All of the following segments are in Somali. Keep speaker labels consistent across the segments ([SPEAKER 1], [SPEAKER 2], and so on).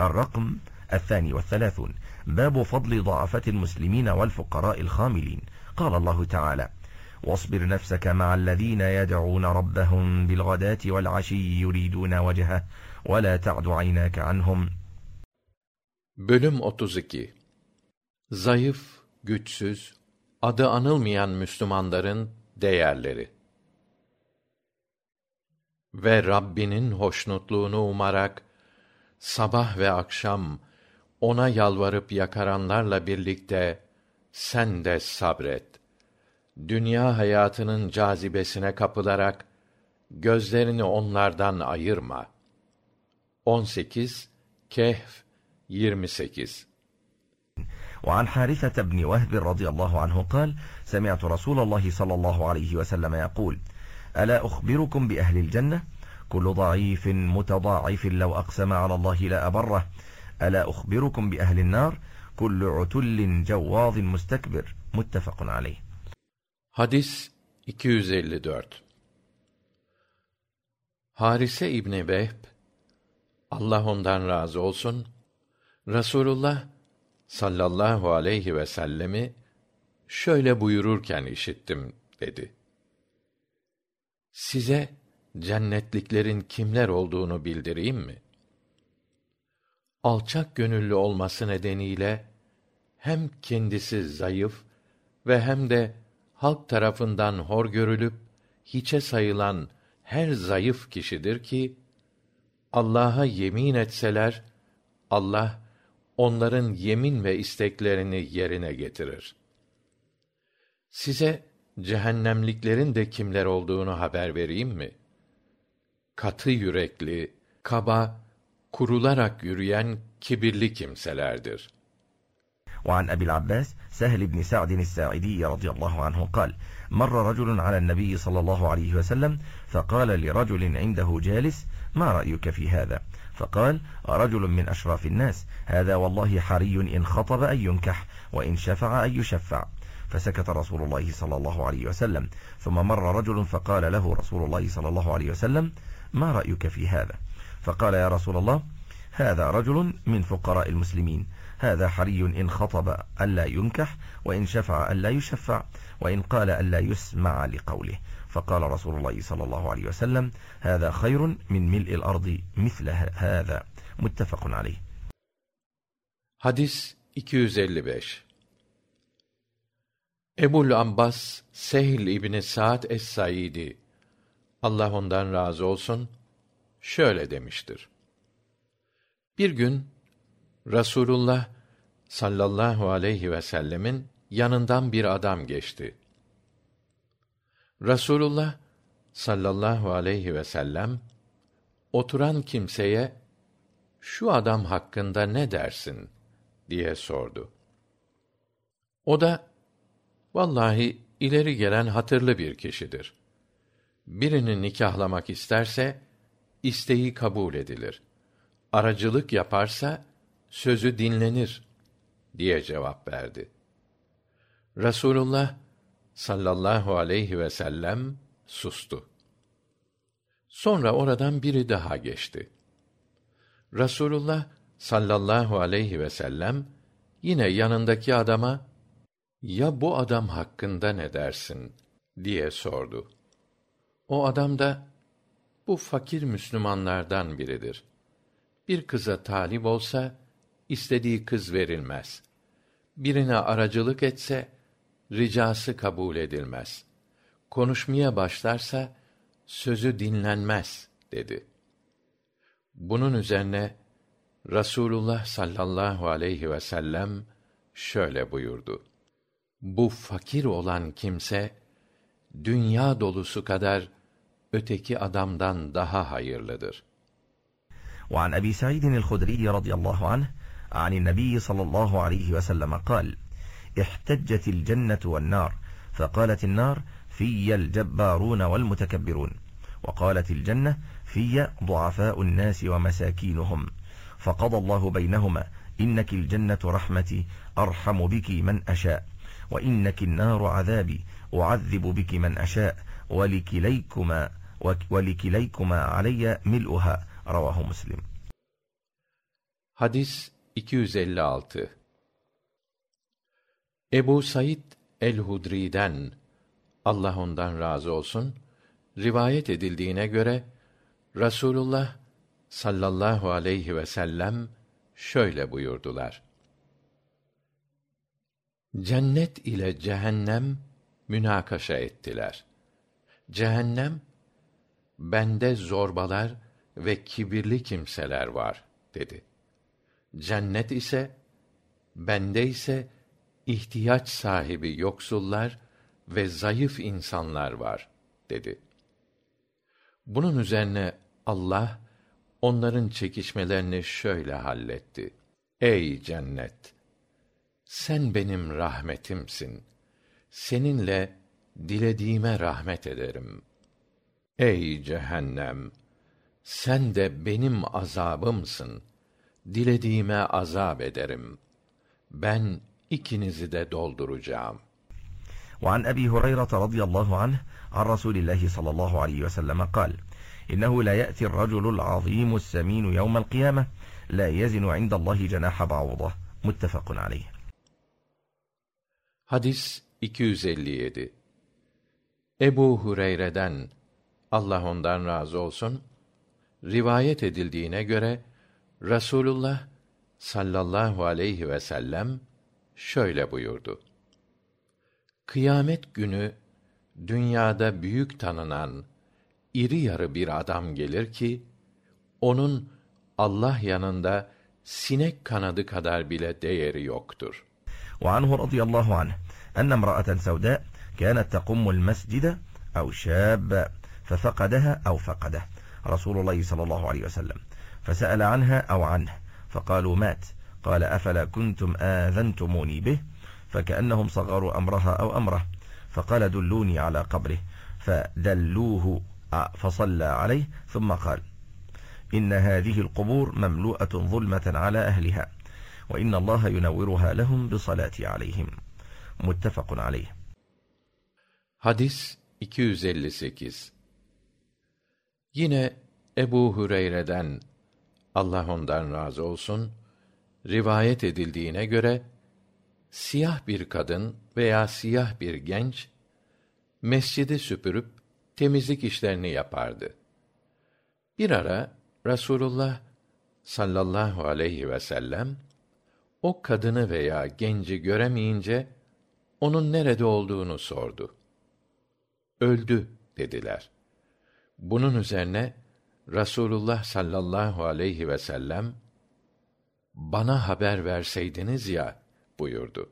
[SPEAKER 1] الرقم الثاني والثلاثون باب فضل ضعفة المسلمين والفقراء الخاملين قال الله تعالى واصبر نفسك مع الذين يدعون ربهم بالغداة والعشي يريدون وجهه ولا تعد عيناك عنهم
[SPEAKER 2] Bölüm 32 Zayıf, güçsüz, adı anılmayan Müslümanların değerleri ve Rabbinin hoşnutluğunu umarak sabah ve akşam ona yalvarıp yakaranlarla birlikte sen de sabret. Dünya hayatının cazibesine kapılarak gözlerini onlardan ayırma. 18 Kehf 28
[SPEAKER 1] وعن حارثة بن وهب رضي الله عنه قال سمعت رسول الله صلى الله عليه وسلم يقول ألا أخبركم بأهل الجنة كل ضعيف متضاعف لو أقسم على الله لا أبره ألا أخبركم بأهل النار كل عتل جواظ مستكبر متفق عليه
[SPEAKER 2] Hadis 254 Harise İbni Vehb, Allah ondan razı olsun, Rasulullah sallallahu aleyhi ve sellemi şöyle buyururken işittim dedi. Size cennetliklerin kimler olduğunu bildireyim mi? Alçak gönüllü olması nedeniyle hem kendisi zayıf ve hem de halk tarafından hor görülüp hiçe sayılan her zayıf kişidir ki Allah'a yemin etseler Allah onların yemin ve isteklerini yerine getirir. Size cehennemliklerin de kimler olduğunu haber vereyim mi? Katı yürekli, kaba, kurularak yürüyen kibirli kimselerdir.
[SPEAKER 1] وعن أبي العباس سهل بن سعد الساعدي رضي الله عنه قال مر رجل على النبي صلى الله عليه وسلم فقال لرجل عنده جالس ما رأيك في هذا فقال رجل من أشراف الناس هذا والله حري إن خطب أن ينكح وإن شفع أن يشفع فسكت رسول الله صلى الله عليه وسلم ثم مر رجل فقال له رسول الله صلى الله عليه وسلم ما رأيك في هذا فقال يا رسول الله هذا رجل من فقراء المسلمين هذا حري إن خطب ألا ينكح وإن شفع ألا يشفع وإن قال ألا يسمع لقوله فقال رسول الله صلى الله عليه وسلم هذا خير من ملء الأرض مثل هذا متفق عليه
[SPEAKER 2] Hadis 255 Ebul Abbas Sehl İbni Sa'd es-Saidi Allah ondan razı olsun şöyle demiştir. Bir gün Rasulullah sallallahu aleyhi ve sellemin yanından bir adam geçti. Rasulullah sallallahu aleyhi ve sellem oturan kimseye şu adam hakkında ne dersin diye sordu. O da vallahi ileri gelen hatırlı bir kişidir. Birini nikahlamak isterse isteği kabul edilir. Aracılık yaparsa sözü dinlenir diye cevap verdi. Rasulullah sallallahu aleyhi ve sellem sustu. Sonra oradan biri daha geçti. Rasulullah sallallahu aleyhi ve sellem yine yanındaki adama ya bu adam hakkında ne dersin diye sordu. O adam da bu fakir Müslümanlardan biridir. Bir kıza talip olsa istediği kız verilmez. Birine aracılık etse ricası kabul edilmez. Konuşmaya başlarsa sözü dinlenmez dedi. Bunun üzerine Rasulullah sallallahu aleyhi ve sellem şöyle buyurdu. Bu fakir olan kimse dünya dolusu kadar öteki adamdan daha hayırlıdır.
[SPEAKER 1] وعن أبي سعيد الخدري رضي الله عنه عن النبي صلى الله عليه وسلم قال احتجت الجنة والنار فقالت النار في الجبارون والمتكبرون وقالت الجنة في ضعفاء الناس ومساكينهم فقضى الله بينهما إنك الجنة رحمتي أرحم بك من أشاء وإنك النار عذابي أعذب بك من أشاء ولكليكما, ولكليكما علي ملؤها رواه مسلم
[SPEAKER 2] Hadis 256 Ebu Said el-Hudri'den Allah ondan razı olsun rivayet edildiğine göre Rasulullah sallallahu aleyhi ve sellem şöyle buyurdular. Cennet ile cehennem münakaşa ettiler. Cehennem bende zorbalar ve kibirli kimseler var dedi. Cennet ise bende ise ihtiyaç sahibi yoksullar ve zayıf insanlar var dedi. Bunun üzerine Allah onların çekişmelerini şöyle halletti. Ey cennet! Sen benim rahmetimsin. Seninle dilediğime rahmet ederim Ey cehennem! Sen de benim azabımsın. Dilediğime azap ederim. Ben ikinizi de dolduracağım.
[SPEAKER 1] وعن أبي هريرة رضي الله عنه عن رسول الله صلى الله عليه وسلم قال إنه لا يأتي الرجل العظيم السمين يوم القيامة لا يزن عند الله جناح بعوضة متفق عليه
[SPEAKER 2] Hadis 257 Ebu Hureyre'den Allah ondan razı olsun rivayet edildiğine göre Rasulullah sallallahu aleyhi ve sellem şöyle buyurdu. Kıyamet günü dünyada büyük tanınan iri yarı bir adam gelir ki onun Allah yanında sinek kanadı kadar bile değeri yoktur.
[SPEAKER 1] وعنه رضي الله عنه أن امرأة سوداء كانت تقم المسجد أو شاب ففقدها أو فقده رسول الله صلى الله عليه وسلم فسأل عنها أو عنه فقالوا مات قال أفلا كنتم آذنتموني به فكأنهم صغروا أمرها أو أمره فقال دلوني على قبره فدلوه فصلى عليه ثم قال إن هذه القبور مملوءة ظلمة على أهلها وإن الله ينورها لهم بصلاة عليهم متفق عليه
[SPEAKER 2] Hadis 258 Yine Ebu Hureyre'den Allah ondan razı olsun rivayet edildiğine göre siyah bir kadın veya siyah bir genç mescidi süpürüp temizlik işlerini yapardı. Bir ara Rasulullah sallallahu aleyhi ve sellem o kadını veya genci göremeyince onun nerede olduğunu sordu. Öldü dediler. Bunun üzerine Rasulullah sallallahu aleyhi ve sellem bana haber verseydiniz ya buyurdu.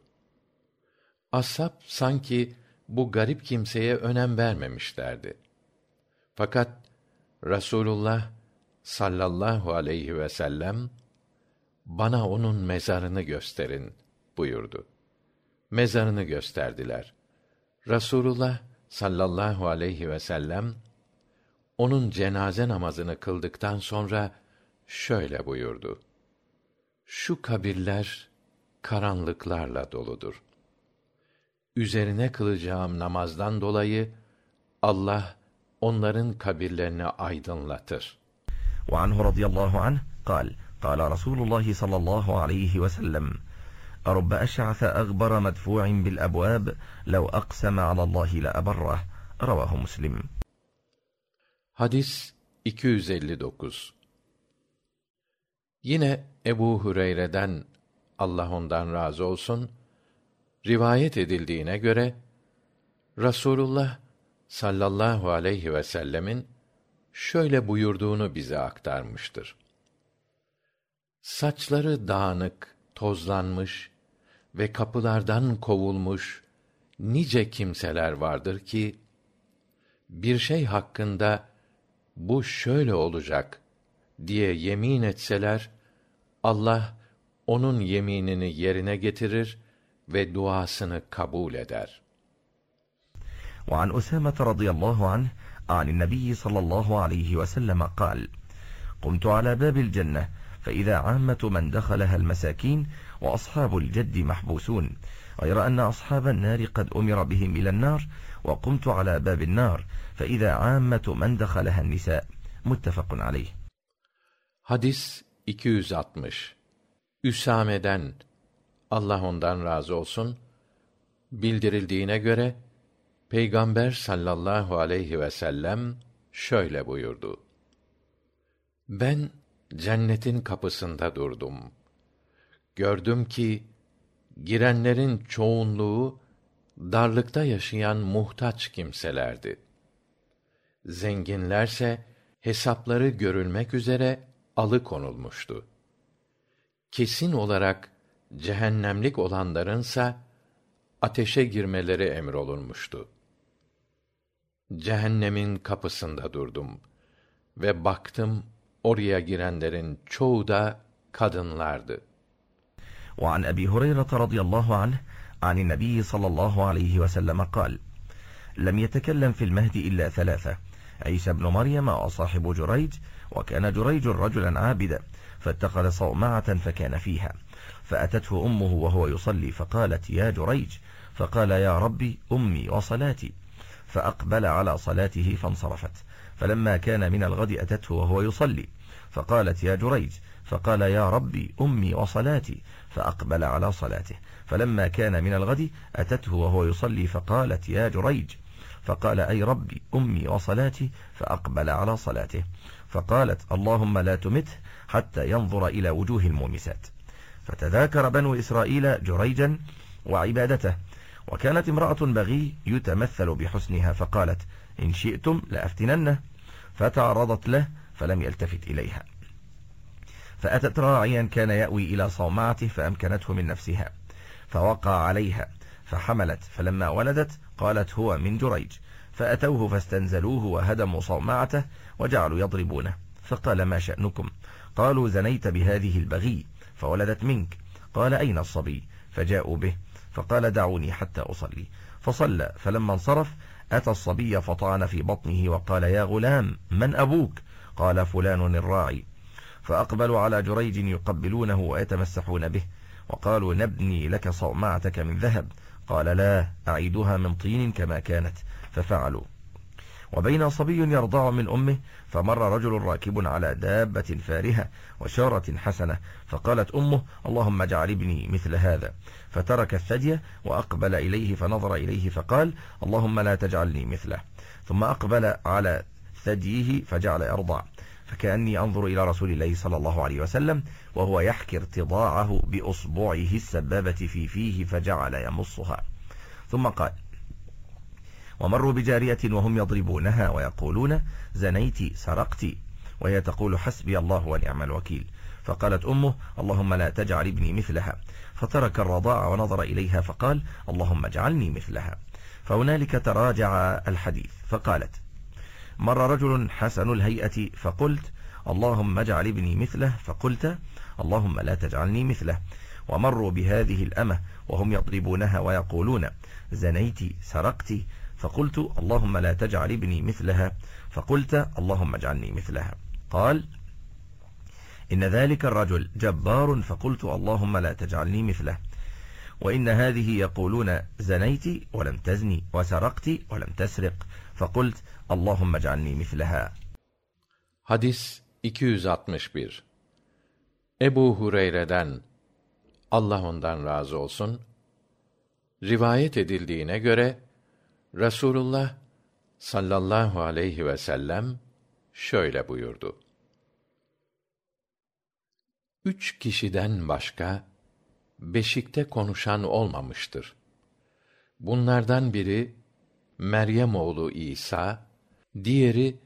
[SPEAKER 2] Ashab sanki bu garip kimseye önem vermemişlerdi. Fakat Rasulullah sallallahu aleyhi ve sellem bana onun mezarını gösterin buyurdu. Mezarını gösterdiler. Rasulullah sallallahu aleyhi ve sellem onun cenaze namazını kıldıktan sonra şöyle buyurdu. Şu kabirler karanlıklarla doludur. Üzerine kılacağım namazdan dolayı allah onların kabirlerini aydınlatır.
[SPEAKER 1] Anhu radiyallahu anh kal kala rasulullah sallallahu aleyhi vsellem arb eş'afe agbara medfu'in bilebvab lev akseme alallah leabarrah ravah muslim.
[SPEAKER 2] Hadis 259 Yine Ebu Hureyre'den Allah ondan razı olsun rivayet edildiğine göre Rasulullah sallallahu aleyhi ve sellemin şöyle buyurduğunu bize aktarmıştır. Saçları dağınık, tozlanmış ve kapılardan kovulmuş nice kimseler vardır ki bir şey hakkında bu şöyle olacak diye yemin etseler Allah onun yeminini yerine getirir ve duasını kabul eder.
[SPEAKER 1] وعن أسامة رضي الله عنه عن النبي صلى الله عليه وسلم قال قمت على باب الجنة فإذا عامة من دخلها المساكين وأصحاب الجد محبوسون غير أن أصحاب النار قد أمر بهم إلى النار وقمت على باب النار فإذا عامة من دخلها النساء متفق عليه
[SPEAKER 2] Hadis 260 Üsame'den Allah ondan razı olsun bildirildiğine göre Peygamber sallallahu aleyhi ve sellem şöyle buyurdu. Ben cennetin kapısında durdum. Gördüm ki girenlerin çoğunluğu darlıkta yaşayan muhtaç kimselerdi. Zenginlerse hesapları görülmek üzere alıkonulmuştu. Kesin olarak cehennemlik olanlarınsa ateşe girmeleri emrolunmuştu. Cehennemin kapısında durdum ve baktım oraya girenlerin çoğu da kadınlardı.
[SPEAKER 1] وعن أبي هريرة رضي الله عنه عن النبي صلى الله عليه وسلم قال لم يتكلم في المهد إلا ثلاثة عيسى بن مريم وصاحب جريج وكان جريج رجلا عابدا فاتخذ صومعة فكان فيها فأتته أمه وهو يصلي فقالت يا جريج فقال يا ربي أمي وصلاتي فأقبل على صلاته فانصرفت فلما كان من الغد أتته وهو يصلي فقالت يا جريج فقال يا ربي أمي وصلاتي فأقبل على صلاته فلما كان من الغد أتته وهو يصلي فقالت يا جريج فقال أي ربي أمي وصلاتي فأقبل على صلاته فقالت اللهم لا تمته حتى ينظر إلى وجوه المومسات فتذاكر بنو إسرائيل جريجا وعبادته وكانت امرأة بغي يتمثل بحسنها فقالت إن شئتم لأفتننه فتعرضت له فلم يلتفت إليها فأتت راعيا كان يأوي إلى صومعته فأمكنته من نفسها فوقع عليها فحملت فلما ولدت قالت هو من جريج فأتوه فاستنزلوه وهدموا صومعته وجعلوا يضربونه فقال ما شأنكم قالوا زنيت بهذه البغي فولدت منك قال أين الصبي فجاءوا به فقال دعوني حتى أصلي فصلى فلما انصرف أتى الصبي فطعن في بطنه وقال يا غلام من أبوك قال فلان الراعي فأقبلوا على جريج يقبلونه ويتمسحون به وقالوا نبني لك صومعتك من ذهب قال لا أعيدها من طين كما كانت ففعلوا وبين صبي يرضع من أمه فمر رجل راكب على دابة فارهة وشارة حسنة فقالت أمه اللهم اجعل ابني مثل هذا فترك الثدي وأقبل إليه فنظر إليه فقال اللهم لا تجعلني مثله ثم أقبل على ثديه فجعل يرضع فكأني أنظر إلى رسول الله صلى الله عليه وسلم وهو يحكي ارتضاعه بأصبعه السبابة في فيه فجعل يمصها ثم قال ومروا بجارية وهم يضربونها ويقولون زنيت سرقت وهي تقول حسبي الله ونعم الوكيل فقالت أمه اللهم لا تجعل ابني مثلها فترك الرضاع ونظر إليها فقال اللهم اجعلني مثلها فهنالك تراجع الحديث فقالت مر رجل حسن الهيئة فقلت اللهم اجعل ابني مثله فقلت اللهم لا تجعلني مثله ومروا بهذه الأمة وهم يضربونها ويقولون زنيت سرقت فقلت اللهم لا تجعل ابني مثلها فقلت اللهم اجعلني مثلها قال إن ذلك الرجل جبار فقلت اللهم لا تجعلني مثله وإن هذه يقولون زنيت ولم تزني وسرقت ولم تسرق فقلت اللهم اجعلني مثلها
[SPEAKER 2] Hadis 261 Ebu Hureyre'den Allah ondan razı olsun rivayet edildiğine göre Rasulullah sallallahu aleyhi ve sellem şöyle buyurdu. Üç kişiden başka beşikte konuşan olmamıştır. Bunlardan biri Meryem oğlu İsa, diğeri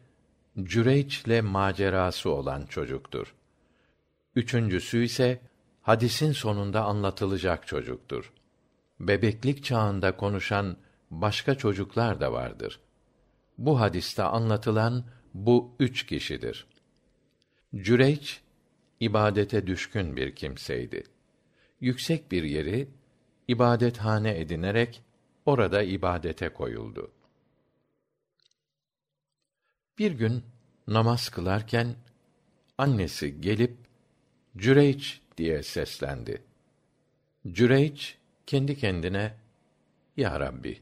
[SPEAKER 2] Cüreyç'le macerası olan çocuktur. Üçüncüsü ise hadisin sonunda anlatılacak çocuktur. Bebeklik çağında konuşan başka çocuklar da vardır. Bu hadiste anlatılan bu üç kişidir. Cüreyç, ibadete düşkün bir kimseydi. Yüksek bir yeri, ibadethane edinerek, orada ibadete koyuldu. Bir gün, namaz kılarken, annesi gelip, Cüreyç diye seslendi. Cüreyç, kendi kendine, Ya Rabbi,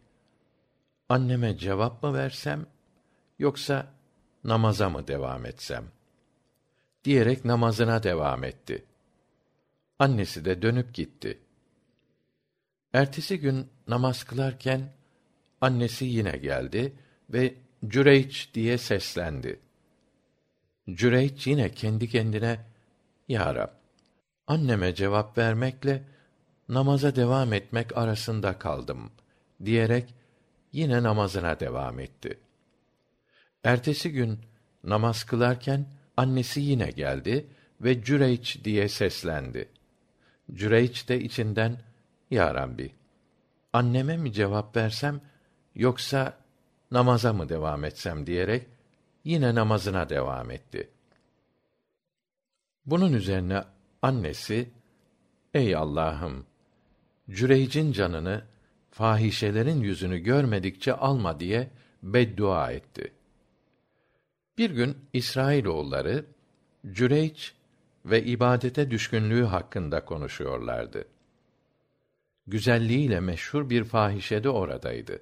[SPEAKER 2] anneme cevap mı versem yoksa namaza mı devam etsem diyerek namazına devam etti Annesi de dönüp gitti. Ertesi gün namaz kılarken annesi yine geldi ve Cüreyç diye seslendi. Cüreyç yine kendi kendine Ya Rab, anneme cevap vermekle namaza devam etmek arasında kaldım diyerek yine namazına devam etti. Ertesi gün namaz kılarken annesi yine geldi ve Cüreyç diye seslendi. Cüreyç de içinden Ya Rabbi, anneme mi cevap versem yoksa namaza mı devam etsem diyerek yine namazına devam etti. Bunun üzerine annesi Ey Allah'ım Cüreyc'in canını fahişelerin yüzünü görmedikçe alma diye beddua etti. Bir gün İsrailoğulları Cüreyç ve ibadete düşkünlüğü hakkında konuşuyorlardı. Güzelliğiyle meşhur bir fahişe de oradaydı.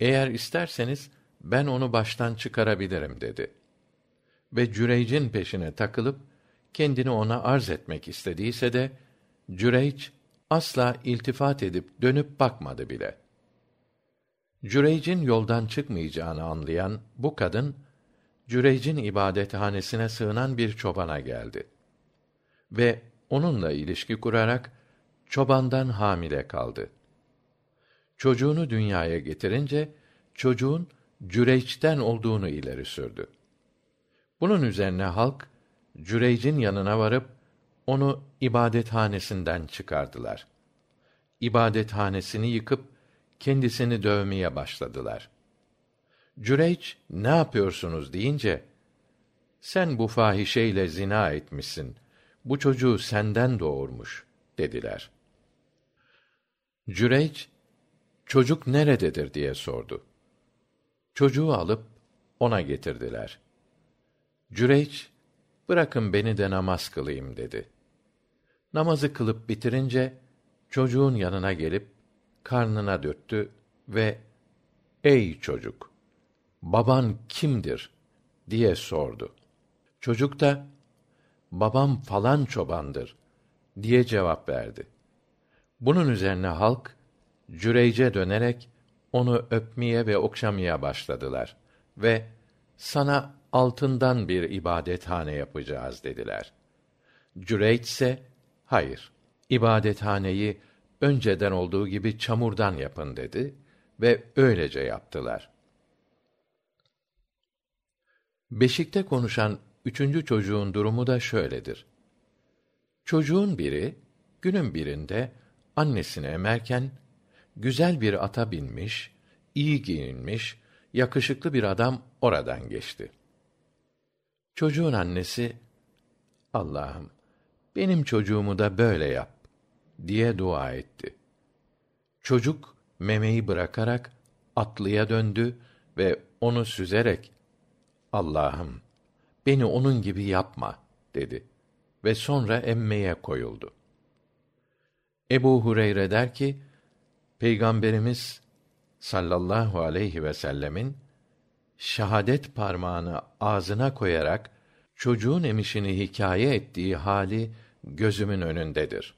[SPEAKER 2] Eğer isterseniz ben onu baştan çıkarabilirim dedi. Ve Cüreyc'in peşine takılıp kendini ona arz etmek istediyse de Cüreyc asla iltifat edip dönüp bakmadı bile. Cüreyc'in yoldan çıkmayacağını anlayan bu kadın Cüreyc'in ibadethanesine sığınan bir çobana geldi. Ve onunla ilişki kurarak çobandan hamile kaldı. Çocuğunu dünyaya getirince çocuğun Cüreyç'ten olduğunu ileri sürdü. Bunun üzerine halk Cüreyc'in yanına varıp onu ibadethanesinden çıkardılar. İbadethanesini yıkıp kendisini dövmeye başladılar. Cüreyç ne yapıyorsunuz deyince sen bu fahişeyle zina etmişsin. Bu çocuğu senden doğurmuş dediler. Cüreyç çocuk nerededir diye sordu. Çocuğu alıp ona getirdiler. Cüreyç bırakın beni de namaz kılayım dedi. Namazı kılıp bitirince çocuğun yanına gelip karnına döktü ve ey çocuk baban kimdir diye sordu. Çocuk da babam falan çobandır diye cevap verdi. Bunun üzerine halk Cüreyce dönerek onu öpmeye ve okşamaya başladılar ve sana altından bir ibadethane yapacağız dediler. Cüreyç ise hayır ibadethaneyi önceden olduğu gibi çamurdan yapın dedi ve öylece yaptılar. Beşikte konuşan üçüncü çocuğun durumu da şöyledir. Çocuğun biri günün birinde annesini emerken güzel bir ata binmiş, iyi giyinmiş, yakışıklı bir adam oradan geçti. Çocuğun annesi Allah'ım benim çocuğumu da böyle yap diye dua etti. Çocuk memeyi bırakarak atlıya döndü ve onu süzerek Allah'ım beni onun gibi yapma dedi ve sonra emmeye koyuldu. Ebu Hureyre der ki Peygamberimiz sallallahu aleyhi ve sellemin şahadet parmağını ağzına koyarak çocuğun emişini hikaye ettiği hali gözümün önündedir.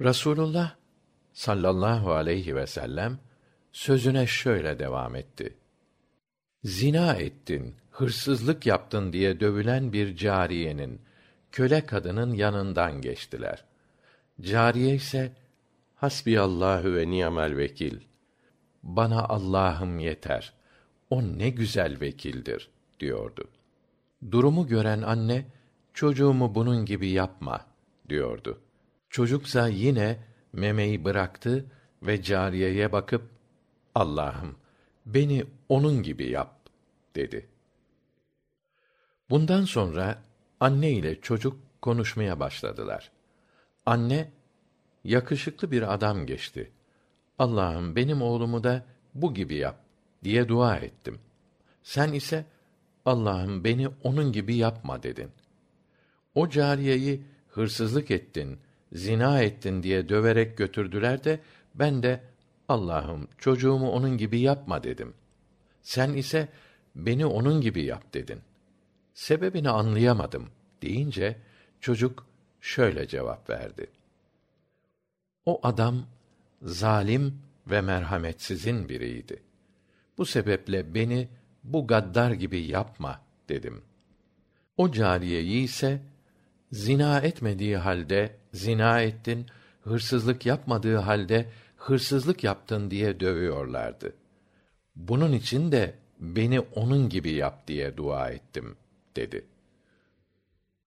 [SPEAKER 2] Rasulullah sallallahu aleyhi ve sellem sözüne şöyle devam etti. Zina ettin, hırsızlık yaptın diye dövülen bir cariyenin, köle kadının yanından geçtiler. Cariye ise Hasbiyallahu ve ni'mel vekil. Bana Allah'ım yeter. O ne güzel vekildir diyordu. Durumu gören anne çocuğumu bunun gibi yapma diyordu. Çocuksa yine memeyi bıraktı ve cariyeye bakıp Allah'ım beni onun gibi yap dedi. Bundan sonra anne ile çocuk konuşmaya başladılar. Anne yakışıklı bir adam geçti. Allah'ım benim oğlumu da bu gibi yap diye dua ettim. Sen ise Allah'ım beni onun gibi yapma dedin. O cariyeyi hırsızlık ettin, zina ettin diye döverek götürdüler de ben de Allah'ım çocuğumu onun gibi yapma dedim. Sen ise beni onun gibi yap dedin. Sebebini anlayamadım deyince çocuk şöyle cevap verdi. O adam zalim ve merhametsizin biriydi. Bu sebeple beni bu gaddar gibi yapma dedim. O cariyeyi ise zina etmediği halde zina ettin, hırsızlık yapmadığı halde hırsızlık yaptın diye dövüyorlardı. Bunun için de beni onun gibi yap diye dua ettim dedi.